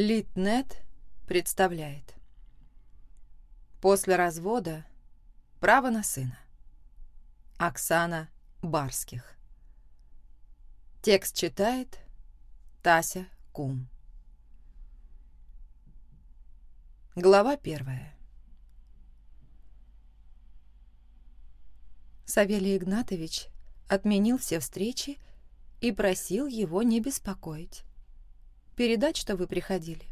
Литнет представляет. После развода право на сына. Оксана Барских. Текст читает Тася Кум. Глава первая. Савелий Игнатович отменил все встречи и просил его не беспокоить. Передать, что вы приходили.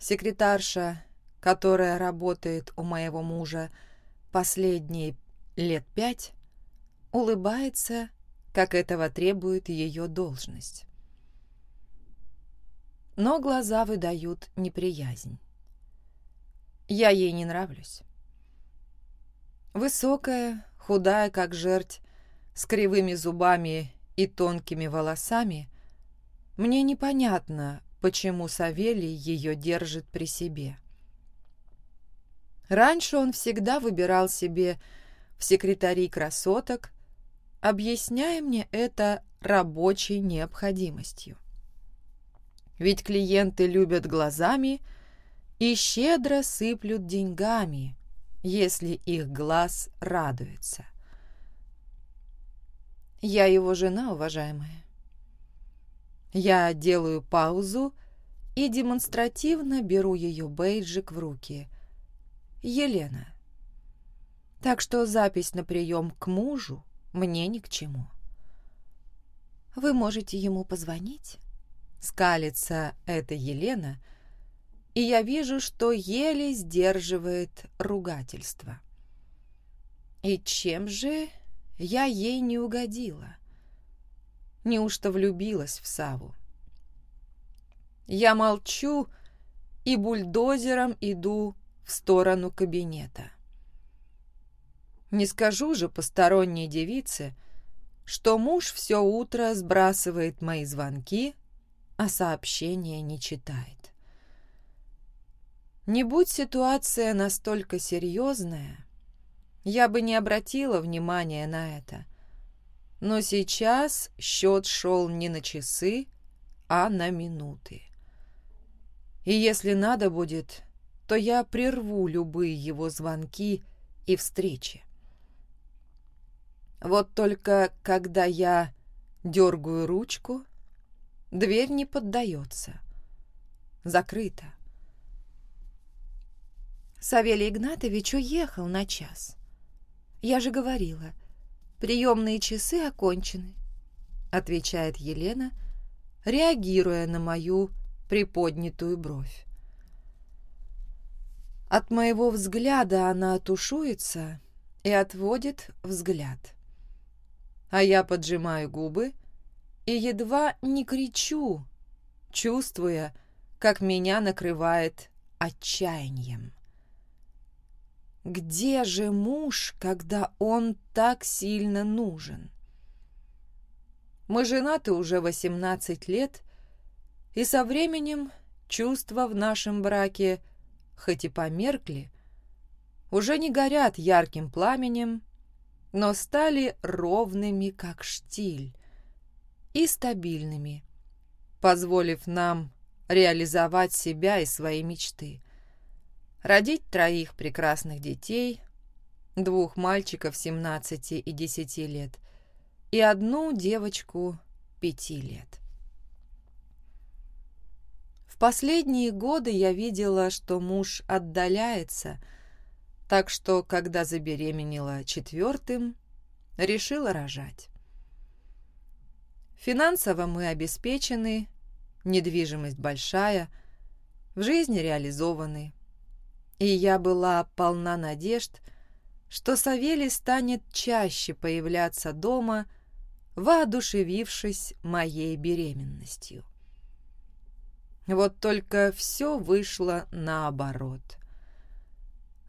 Секретарша, которая работает у моего мужа последние лет пять, улыбается, как этого требует ее должность. Но глаза выдают неприязнь. Я ей не нравлюсь. Высокая, худая, как жерть, с кривыми зубами и тонкими волосами, мне непонятно, почему Савелий ее держит при себе. Раньше он всегда выбирал себе в секретари красоток, объясняя мне это рабочей необходимостью. Ведь клиенты любят глазами и щедро сыплют деньгами, если их глаз радуется. Я его жена, уважаемая. Я делаю паузу и демонстративно беру ее бейджик в руки. Елена. Так что запись на прием к мужу мне ни к чему. Вы можете ему позвонить? Скалится эта Елена, и я вижу, что еле сдерживает ругательство. И чем же я ей не угодила. Неужто влюбилась в Саву? Я молчу и бульдозером иду в сторону кабинета. Не скажу же посторонней девице, что муж все утро сбрасывает мои звонки, а сообщения не читает. Не будь ситуация настолько серьезная, я бы не обратила внимания на это. Но сейчас счет шел не на часы, а на минуты. И если надо будет, то я прерву любые его звонки и встречи. Вот только когда я дергаю ручку, дверь не поддается. Закрыта. Савелий Игнатович уехал на час. Я же говорила, приемные часы окончены, отвечает Елена, реагируя на мою приподнятую бровь. От моего взгляда она тушуется и отводит взгляд. А я поджимаю губы и едва не кричу, чувствуя, как меня накрывает отчаянием. Где же муж, когда он так сильно нужен? Мы женаты уже 18 лет, и со временем чувства в нашем браке, хоть и померкли, уже не горят ярким пламенем, но стали ровными, как штиль, и стабильными, позволив нам реализовать себя и свои мечты родить троих прекрасных детей, двух мальчиков 17 и 10 лет и одну девочку 5 лет. В последние годы я видела, что муж отдаляется, так что, когда забеременела четвертым, решила рожать. Финансово мы обеспечены, недвижимость большая, в жизни реализованы и я была полна надежд, что Савелий станет чаще появляться дома, воодушевившись моей беременностью. Вот только все вышло наоборот.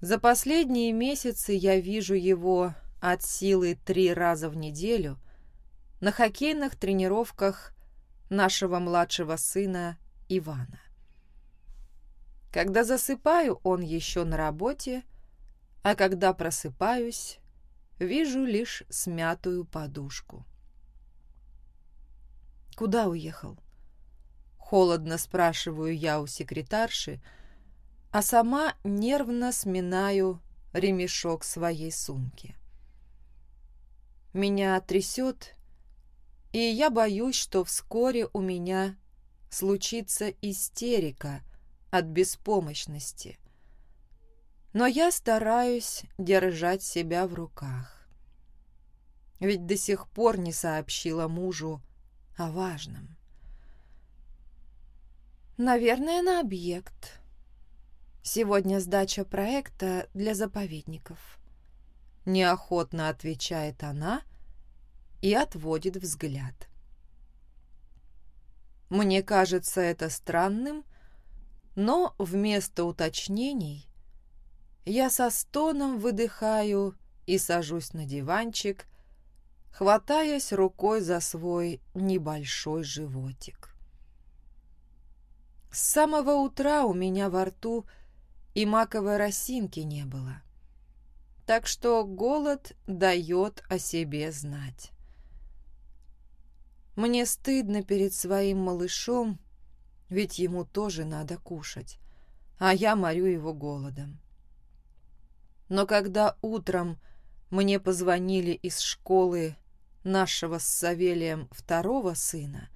За последние месяцы я вижу его от силы три раза в неделю на хоккейных тренировках нашего младшего сына Ивана. Когда засыпаю, он еще на работе, а когда просыпаюсь, вижу лишь смятую подушку. Куда уехал? Холодно спрашиваю я у секретарши, а сама нервно сминаю ремешок своей сумки. Меня трясет, и я боюсь, что вскоре у меня случится истерика от беспомощности. Но я стараюсь держать себя в руках. Ведь до сих пор не сообщила мужу о важном. Наверное, на объект. Сегодня сдача проекта для заповедников. Неохотно отвечает она и отводит взгляд. Мне кажется это странным, но вместо уточнений я со стоном выдыхаю и сажусь на диванчик, хватаясь рукой за свой небольшой животик. С самого утра у меня во рту и маковой росинки не было. Так что голод дает о себе знать. Мне стыдно перед своим малышом, ведь ему тоже надо кушать, а я морю его голодом. Но когда утром мне позвонили из школы нашего с Савелием второго сына,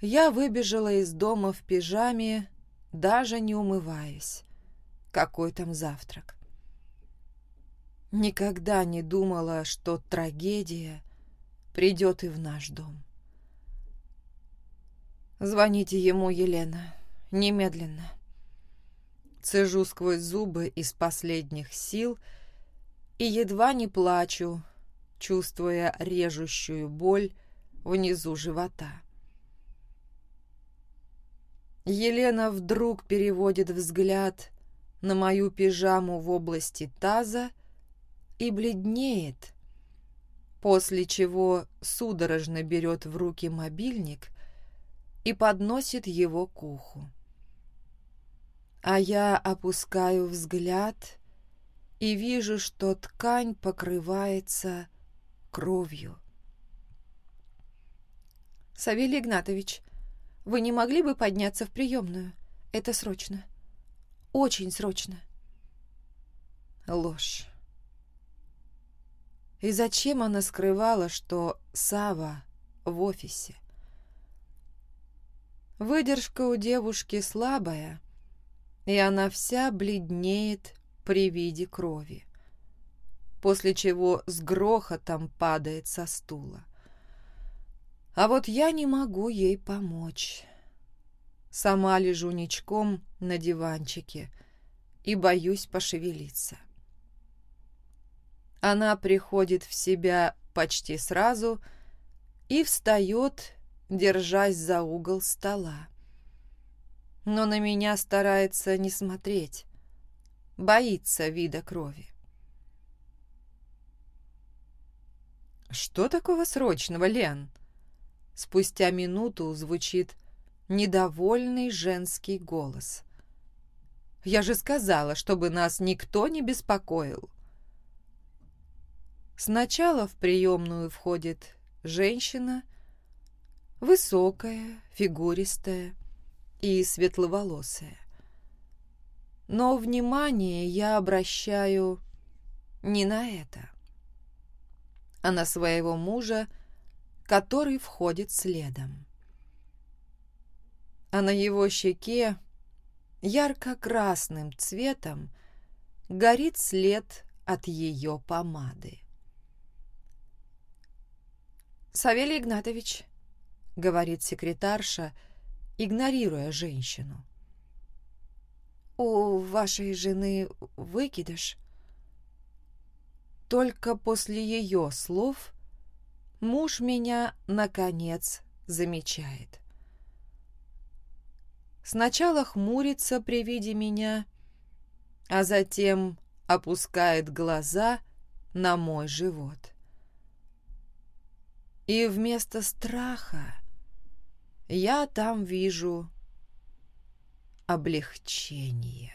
я выбежала из дома в пижаме, даже не умываясь. Какой там завтрак? Никогда не думала, что трагедия придет и в наш дом. «Звоните ему, Елена, немедленно». Цежу сквозь зубы из последних сил и едва не плачу, чувствуя режущую боль внизу живота. Елена вдруг переводит взгляд на мою пижаму в области таза и бледнеет, после чего судорожно берет в руки мобильник и подносит его к уху. А я опускаю взгляд и вижу, что ткань покрывается кровью. «Савелий Игнатович, вы не могли бы подняться в приемную? Это срочно. Очень срочно. Ложь. И зачем она скрывала, что Сава в офисе? Выдержка у девушки слабая, и она вся бледнеет при виде крови, после чего с грохотом падает со стула. А вот я не могу ей помочь. Сама лежу ничком на диванчике и боюсь пошевелиться. Она приходит в себя почти сразу и встает, держась за угол стола. Но на меня старается не смотреть, боится вида крови. «Что такого срочного, Лен?» Спустя минуту звучит недовольный женский голос. «Я же сказала, чтобы нас никто не беспокоил». Сначала в приемную входит женщина, высокая, фигуристая и светловолосая. Но внимание я обращаю не на это, а на своего мужа, который входит следом. А на его щеке ярко-красным цветом горит след от ее помады. «Савелий Игнатович», — говорит секретарша, игнорируя женщину. «У вашей жены выкидыш?» Только после ее слов муж меня, наконец, замечает. Сначала хмурится при виде меня, а затем опускает глаза на мой живот. И вместо страха я там вижу облегчение.